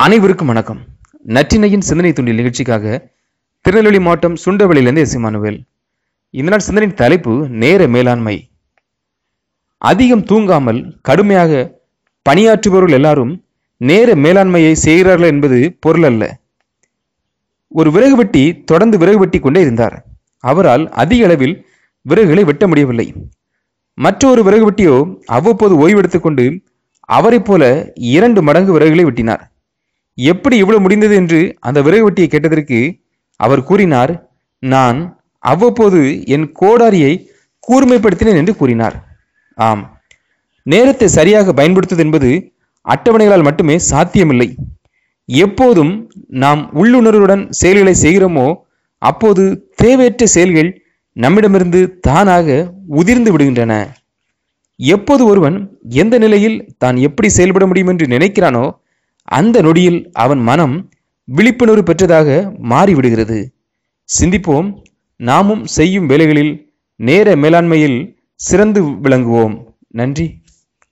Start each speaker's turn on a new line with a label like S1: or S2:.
S1: அனைவருக்கும் வணக்கம். நற்றினையின் சிந்தனை துண்டில் நிகழ்ச்சிக்காக திருநெல்வேலி மாவட்டம் சுண்டவெளியிலிருந்து எஸ். இமானுவேல். இந்த நாள் சிந்தனையின் தலைப்பு நேர மேலாண்மை. அதிகம் தூங்காமல் கடுமையாக பணியாற்றுபவர்கள் எல்லாரும் நேர மேலாண்மையை செய்கிறார்கள் என்பது பொருள் அல்ல. ஒரு விறகு வெட்டி தொடர்ந்து விறகு வெட்டி கொண்டே இருந்தார். அவரால் அதிக அளவில் விறகுகளை வெட்ட முடியவில்லை. மற்றொரு விறகு வெட்டியோ அவ்வப்போது ஓய்வெடுத்துக் கொண்டு அவரைப் போல இரண்டு மடங்கு விறகுகளை வெட்டினார். எப்படி இவ்வளவு முடிந்தது என்று அந்த விறகு வெட்டியை கேட்டதற்கு அவர் கூறினார் நான் அவ்வப்போது என் கோடாரியை கூர்மைப்படுத்தினேன் என்று கூறினார். ஆம். நேரத்தை சரியாக பயன்படுத்துவது என்பது அட்டவணைகளால் மட்டுமே சாத்தியமில்லை. எப்போதும் நாம் உள்ளுணர்வுடன் செயல்களை செய்கிறோமோ அப்போது தேவையற்ற செயல்கள் நம்மிடமிருந்து தானாக உதிர்ந்து விடுகின்றன. எப்போது ஒருவன் எந்த நிலையில் தான் எப்படி செயல்பட முடியும் என்று நினைக்கிறானோ அந்த நொடியில் அவன் மனம் விழிப்புணர்வு பெற்றதாக மாறிவிடுகிறது. சிந்திப்போம் நாமும் செய்யும் வேலைகளில் நேர மேலாண்மையில் சிறந்து விளங்குவோம். நன்றி.